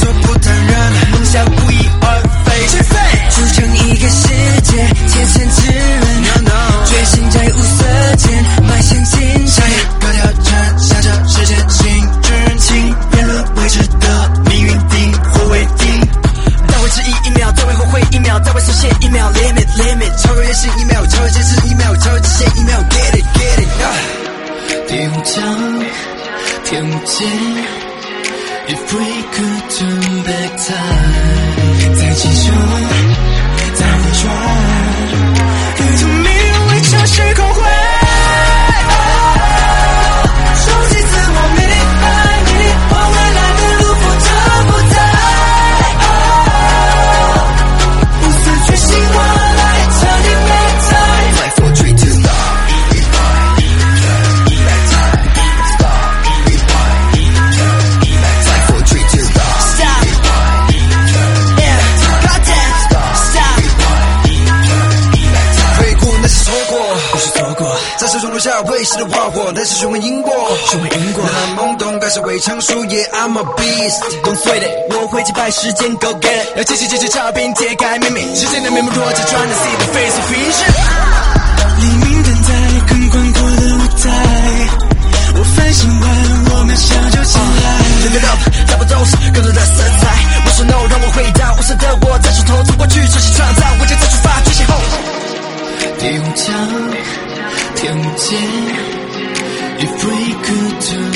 说不当然，梦想不翼而飞。起飞，组成一个世界，天选之人。决心在雾色间迈向精彩。高挑战，向着时间行至情，辩论未知的命运定或未定。再为迟疑一秒，再为后悔一秒，再为实现一秒。Limit limit，超越是一秒， 없지 If we could turn back time 다시 줘 过，在手中留下未逝的花火，那是循环因果，循环因果。那懵懂该是未成熟，Yeah I'm a beast。Don't sweat it，我会击败时间，Go get it。要记起这些照片，揭开秘密，时间的面目若揭穿的 see the face of vision。黎明等在更宽阔的舞台，我反省完，我渺小就进来。Live it up，大不都是更多的色彩。我说 No，让我回到无声的我，在手头走过去，重新创造，为这次出发，决心后。地无疆，if we could do